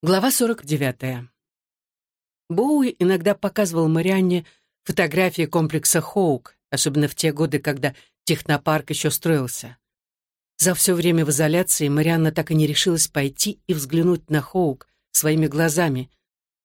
Глава 49. Боуи иногда показывал Марианне фотографии комплекса Хоук, особенно в те годы, когда технопарк еще строился. За все время в изоляции Марианна так и не решилась пойти и взглянуть на Хоук своими глазами,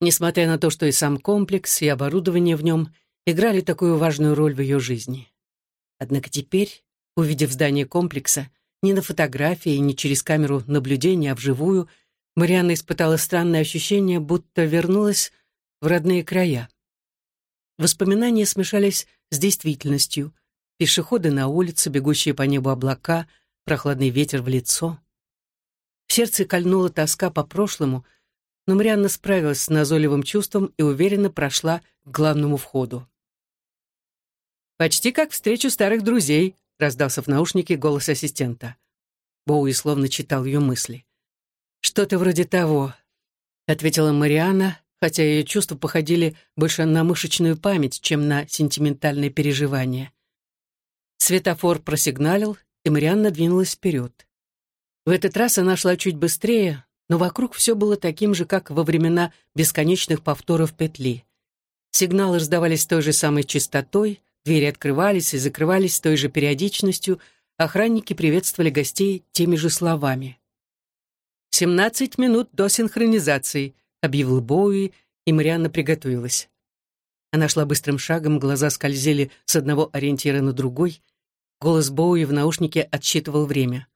несмотря на то, что и сам комплекс, и оборудование в нем играли такую важную роль в ее жизни. Однако теперь, увидев здание комплекса, ни на фотографии, ни через камеру наблюдения, а вживую — Марианна испытала странное ощущение, будто вернулась в родные края. Воспоминания смешались с действительностью. Пешеходы на улице, бегущие по небу облака, прохладный ветер в лицо. В сердце кольнула тоска по прошлому, но Марианна справилась с назойливым чувством и уверенно прошла к главному входу. «Почти как встречу старых друзей», — раздался в наушнике голос ассистента. Боуи словно читал ее мысли. «Что-то вроде того», — ответила Мариана, хотя ее чувства походили больше на мышечную память, чем на сентиментальные переживания. Светофор просигналил, и Марианна двинулась вперед. В этот раз она шла чуть быстрее, но вокруг все было таким же, как во времена бесконечных повторов петли. Сигналы раздавались той же самой частотой, двери открывались и закрывались с той же периодичностью, охранники приветствовали гостей теми же словами. «Семнадцать минут до синхронизации», — объявил Боуи, и Марианна приготовилась. Она шла быстрым шагом, глаза скользили с одного ориентира на другой. Голос Боуи в наушнике отсчитывал время.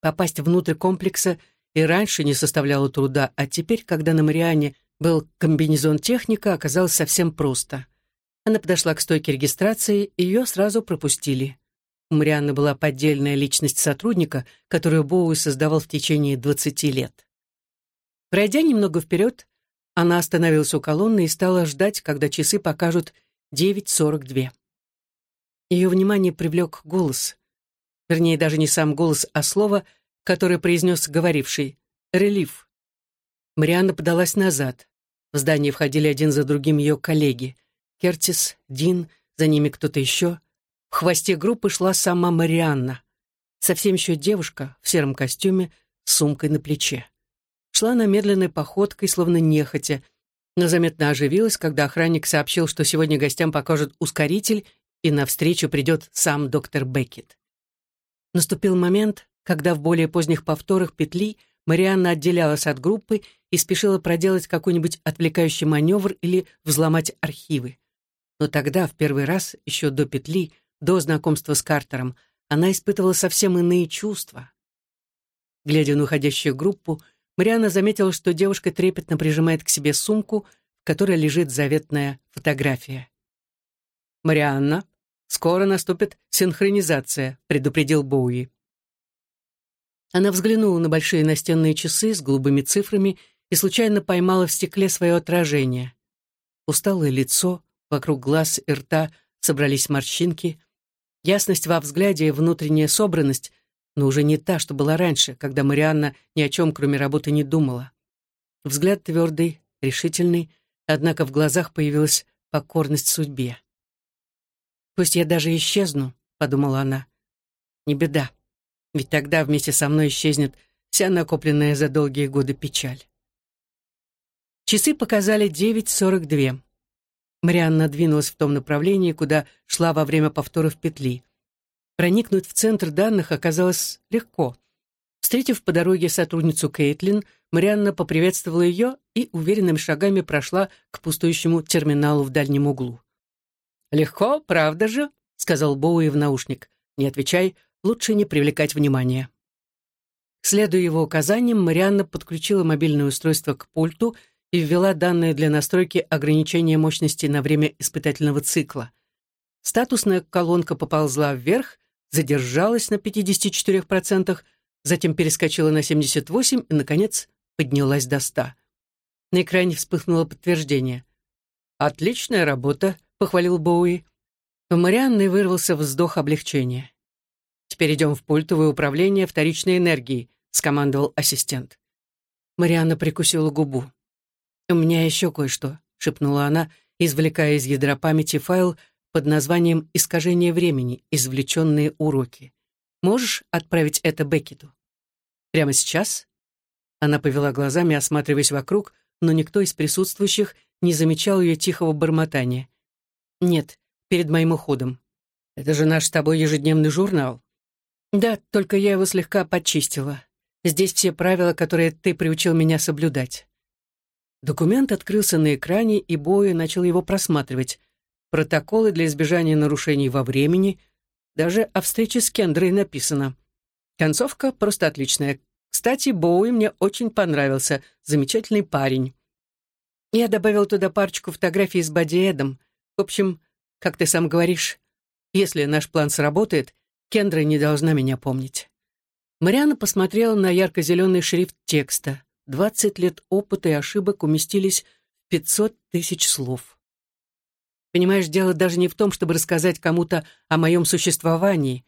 Попасть внутрь комплекса и раньше не составляло труда, а теперь, когда на Марианне был комбинезон техника, оказалось совсем просто. Она подошла к стойке регистрации, и ее сразу пропустили. У Марианны была поддельная личность сотрудника, которую Боуи создавал в течение 20 лет. Пройдя немного вперед, она остановилась у колонны и стала ждать, когда часы покажут 9.42. Ее внимание привлек голос. Вернее, даже не сам голос, а слово, которое произнес говоривший «релиф». Марианна подалась назад. В здание входили один за другим ее коллеги. Кертис, Дин, за ними кто-то еще — в хвосте группы шла сама Марианна. Совсем еще девушка в сером костюме с сумкой на плече. Шла она медленной походкой, словно нехотя, но заметно оживилась, когда охранник сообщил, что сегодня гостям покажут ускоритель, и навстречу придет сам доктор Беккет. Наступил момент, когда в более поздних повторах петли Марианна отделялась от группы и спешила проделать какой-нибудь отвлекающий маневр или взломать архивы. Но тогда, в первый раз, еще до петли, до знакомства с Картером, она испытывала совсем иные чувства. Глядя на уходящую группу, Мариана заметила, что девушка трепетно прижимает к себе сумку, в которой лежит заветная фотография. «Марианна, скоро наступит синхронизация», — предупредил Боуи. Она взглянула на большие настенные часы с голубыми цифрами и случайно поймала в стекле свое отражение. Усталое лицо, вокруг глаз и рта собрались морщинки — Ясность во взгляде и внутренняя собранность, но уже не та, что была раньше, когда Марианна ни о чем, кроме работы, не думала. Взгляд твердый, решительный, однако в глазах появилась покорность судьбе. «Пусть я даже исчезну», — подумала она. «Не беда, ведь тогда вместе со мной исчезнет вся накопленная за долгие годы печаль». Часы показали 9.42. Марианна двинулась в том направлении, куда шла во время повторов петли. Проникнуть в центр данных оказалось легко. Встретив по дороге сотрудницу Кейтлин, Марианна поприветствовала ее и уверенными шагами прошла к пустующему терминалу в дальнем углу. «Легко, правда же?» — сказал Боуи в наушник. «Не отвечай, лучше не привлекать внимания». Следуя его указаниям, Марианна подключила мобильное устройство к пульту — и ввела данные для настройки ограничения мощности на время испытательного цикла. Статусная колонка поползла вверх, задержалась на 54%, затем перескочила на 78% и, наконец, поднялась до 100%. На экране вспыхнуло подтверждение. «Отличная работа», — похвалил Боуи. У Марианны вырвался вздох облегчения. «Теперь идем в пультовое управление вторичной энергией», — скомандовал ассистент. Марианна прикусила губу. «У меня еще кое-что», — шепнула она, извлекая из ядра памяти файл под названием «Искажение времени. Извлеченные уроки». «Можешь отправить это Беккету?» «Прямо сейчас?» Она повела глазами, осматриваясь вокруг, но никто из присутствующих не замечал ее тихого бормотания. «Нет, перед моим уходом. Это же наш с тобой ежедневный журнал». «Да, только я его слегка подчистила. Здесь все правила, которые ты приучил меня соблюдать». Документ открылся на экране, и Боя начал его просматривать. Протоколы для избежания нарушений во времени. Даже о встрече с Кендрой написано. Концовка просто отличная. Кстати, Боуи мне очень понравился. Замечательный парень. Я добавил туда парочку фотографий с Бадиэдом. В общем, как ты сам говоришь, если наш план сработает, Кендра не должна меня помнить. Мариана посмотрела на ярко-зеленый шрифт текста. Двадцать лет опыта и ошибок уместились в пятьсот тысяч слов. Понимаешь, дело даже не в том, чтобы рассказать кому-то о моем существовании,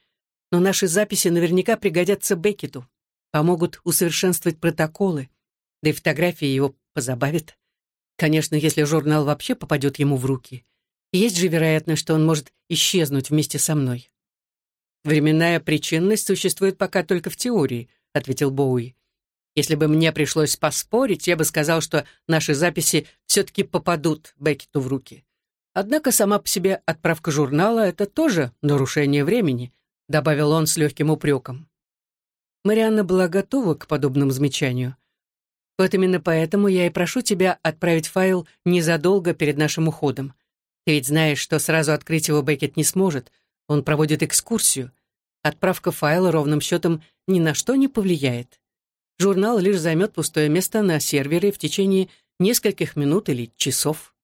но наши записи наверняка пригодятся Беккету, помогут усовершенствовать протоколы, да и фотографии его позабавят. Конечно, если журнал вообще попадет ему в руки. Есть же вероятность, что он может исчезнуть вместе со мной. «Временная причинность существует пока только в теории», — ответил Боуи. «Если бы мне пришлось поспорить, я бы сказал, что наши записи все-таки попадут Беккету в руки. Однако сама по себе отправка журнала — это тоже нарушение времени», — добавил он с легким упреком. Марианна была готова к подобному замечанию. «Вот именно поэтому я и прошу тебя отправить файл незадолго перед нашим уходом. Ты ведь знаешь, что сразу открыть его Беккет не сможет. Он проводит экскурсию. Отправка файла ровным счетом ни на что не повлияет. Журнал лишь займет пустое место на сервере в течение нескольких минут или часов.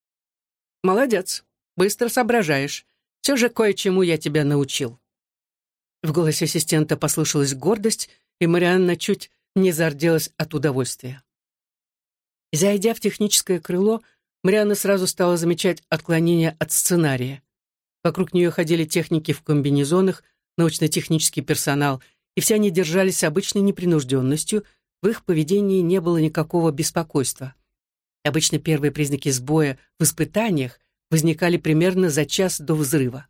Молодец, быстро соображаешь. Все же кое-чему я тебя научил. В голосе ассистента послышалась гордость, и Марианна чуть не зарделась от удовольствия. Зайдя в техническое крыло, Марианна сразу стала замечать отклонения от сценария. Вокруг нее ходили техники в комбинезонах, научно-технический персонал, и все они держались обычной непринужденностью, в их поведении не было никакого беспокойства. Обычно первые признаки сбоя в испытаниях возникали примерно за час до взрыва.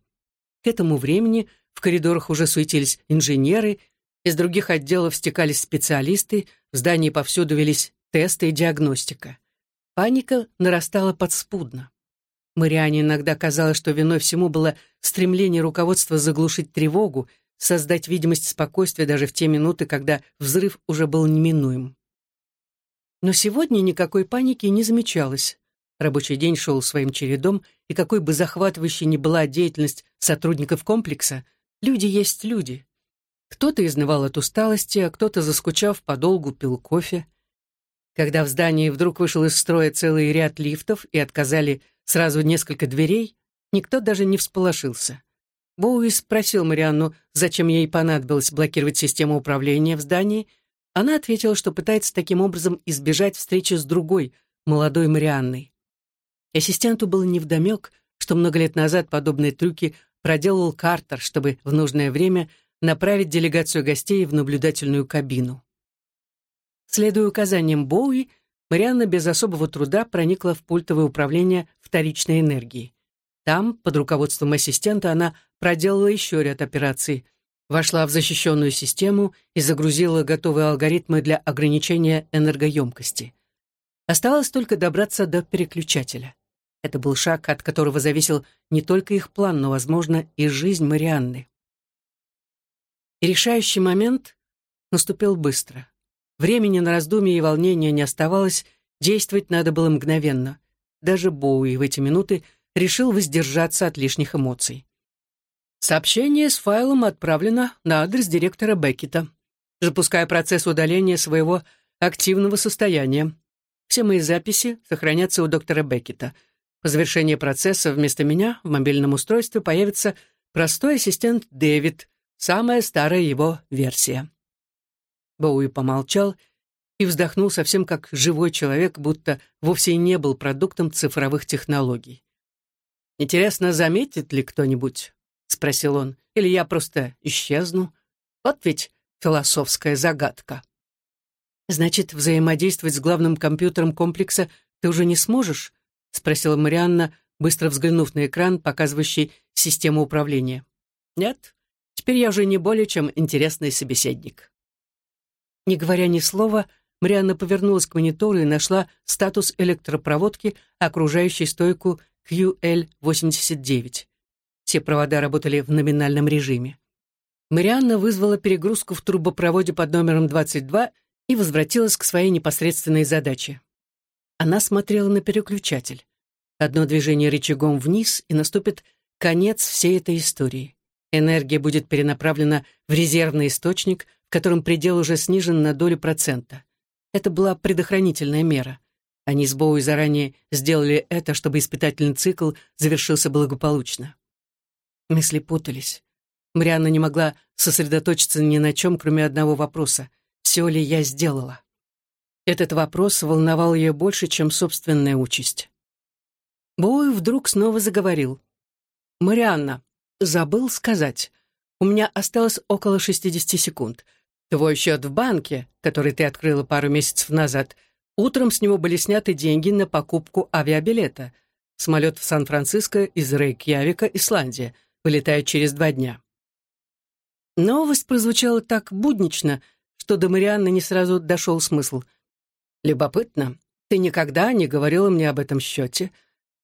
К этому времени в коридорах уже суетились инженеры, из других отделов стекались специалисты, в здании повсюду велись тесты и диагностика. Паника нарастала подспудно. Мариане иногда казалось, что виной всему было стремление руководства заглушить тревогу, создать видимость спокойствия даже в те минуты, когда взрыв уже был неминуем. Но сегодня никакой паники не замечалось. Рабочий день шел своим чередом, и какой бы захватывающей ни была деятельность сотрудников комплекса, люди есть люди. Кто-то изнывал от усталости, а кто-то, заскучав, подолгу пил кофе. Когда в здании вдруг вышел из строя целый ряд лифтов и отказали сразу несколько дверей, никто даже не всполошился. Боуи спросил Марианну, зачем ей понадобилось блокировать систему управления в здании. Она ответила, что пытается таким образом избежать встречи с другой, молодой Марианной. Ассистенту было невдомек, что много лет назад подобные трюки проделал Картер, чтобы в нужное время направить делегацию гостей в наблюдательную кабину. Следуя указаниям Боуи, Марианна без особого труда проникла в пультовое управление вторичной энергией. Там, под руководством ассистента, она проделала еще ряд операций, вошла в защищенную систему и загрузила готовые алгоритмы для ограничения энергоемкости. Осталось только добраться до переключателя. Это был шаг, от которого зависел не только их план, но, возможно, и жизнь Марианны. И решающий момент наступил быстро. Времени на раздумья и волнения не оставалось, действовать надо было мгновенно. Даже Боуи в эти минуты решил воздержаться от лишних эмоций. Сообщение с файлом отправлено на адрес директора Беккета. Запуская процесс удаления своего активного состояния. Все мои записи сохранятся у доктора Беккета. По завершении процесса вместо меня в мобильном устройстве появится простой ассистент Дэвид, самая старая его версия. Боуи помолчал и вздохнул совсем как живой человек, будто вовсе и не был продуктом цифровых технологий. «Интересно, заметит ли кто-нибудь?» — спросил он. «Или я просто исчезну? Вот ведь философская загадка». «Значит, взаимодействовать с главным компьютером комплекса ты уже не сможешь?» — спросила Марианна, быстро взглянув на экран, показывающий систему управления. «Нет, теперь я уже не более чем интересный собеседник». Не говоря ни слова, Марианна повернулась к монитору и нашла статус электропроводки, окружающей стойку QL89. Все провода работали в номинальном режиме. Марианна вызвала перегрузку в трубопроводе под номером 22 и возвратилась к своей непосредственной задаче. Она смотрела на переключатель. Одно движение рычагом вниз, и наступит конец всей этой истории. Энергия будет перенаправлена в резервный источник, в котором предел уже снижен на долю процента. Это была предохранительная мера. Они с Боуи заранее сделали это, чтобы испытательный цикл завершился благополучно. Мысли путались. Марианна не могла сосредоточиться ни на чем, кроме одного вопроса. «Все ли я сделала?» Этот вопрос волновал ее больше, чем собственная участь. Боуи вдруг снова заговорил. «Марианна, забыл сказать. У меня осталось около 60 секунд. Твой счет в банке, который ты открыла пару месяцев назад, утром с него были сняты деньги на покупку авиабилета. Самолет в Сан-Франциско из Рейкьявика, Исландия, вылетает через два дня. Новость прозвучала так буднично, что до Марианны не сразу дошел смысл. «Любопытно. Ты никогда не говорила мне об этом счете.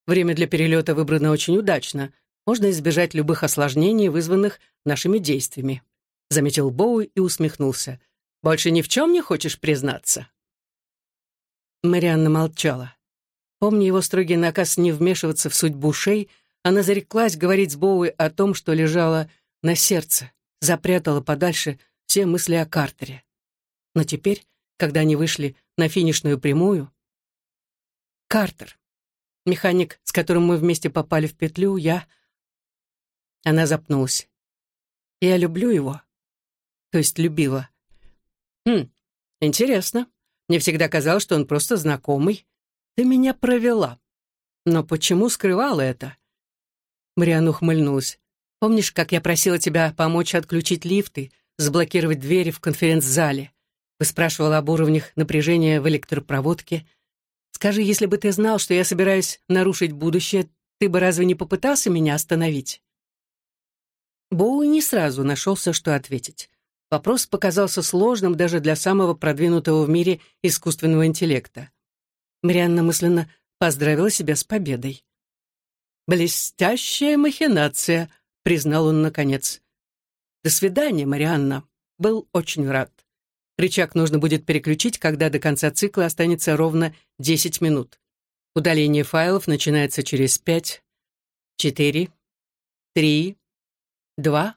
Время для перелета выбрано очень удачно можно избежать любых осложнений, вызванных нашими действиями», — заметил Боуи и усмехнулся. «Больше ни в чем не хочешь признаться?» Марианна молчала. Помня его строгий наказ не вмешиваться в судьбу Шей, она зареклась говорить с Боуи о том, что лежало на сердце, запрятала подальше все мысли о Картере. Но теперь, когда они вышли на финишную прямую... Картер, механик, с которым мы вместе попали в петлю, я... Она запнулась. «Я люблю его». То есть любила. «Хм, интересно. Мне всегда казалось, что он просто знакомый. Ты меня провела. Но почему скрывала это?» Мариан ухмыльнулась. «Помнишь, как я просила тебя помочь отключить лифты, заблокировать двери в конференц-зале? Вы спрашивала об уровнях напряжения в электропроводке. Скажи, если бы ты знал, что я собираюсь нарушить будущее, ты бы разве не попытался меня остановить?» Боуи не сразу нашелся, что ответить. Вопрос показался сложным даже для самого продвинутого в мире искусственного интеллекта. Марианна мысленно поздравила себя с победой. «Блестящая махинация», — признал он наконец. «До свидания, Марианна. Был очень рад. Рычаг нужно будет переключить, когда до конца цикла останется ровно 10 минут. Удаление файлов начинается через 5, 4, 3, Два?»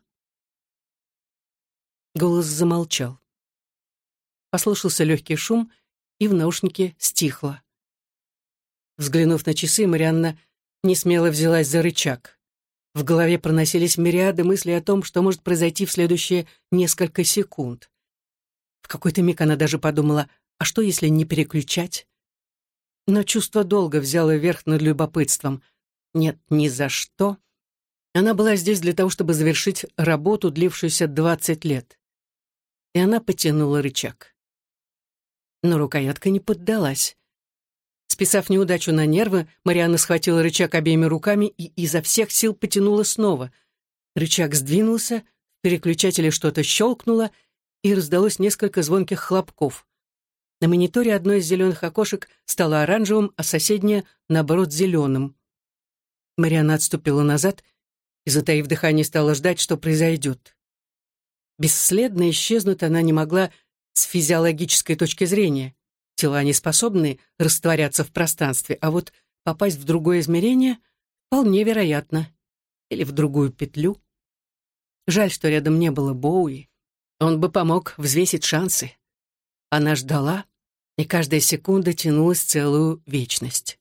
Голос замолчал. Послышался легкий шум, и в наушнике стихло. Взглянув на часы, Марианна несмело взялась за рычаг. В голове проносились мириады мыслей о том, что может произойти в следующие несколько секунд. В какой-то миг она даже подумала, а что, если не переключать? Но чувство долга взяло верх над любопытством. Нет, ни за что она была здесь для того, чтобы завершить работу, длившуюся 20 лет. И она потянула рычаг. Но рукоятка не поддалась. Списав неудачу на нервы, Марианна схватила рычаг обеими руками и изо всех сил потянула снова. Рычаг сдвинулся, в переключателе что-то щелкнуло, и раздалось несколько звонких хлопков. На мониторе одно из зеленых окошек стало оранжевым, а соседнее, наоборот, зеленым. Марианна отступила назад и, затаив дыхание, стала ждать, что произойдет. Бесследно исчезнуть она не могла с физиологической точки зрения. Тела не способны растворяться в пространстве, а вот попасть в другое измерение вполне вероятно. Или в другую петлю. Жаль, что рядом не было Боуи. Он бы помог взвесить шансы. Она ждала, и каждая секунда тянулась целую вечность.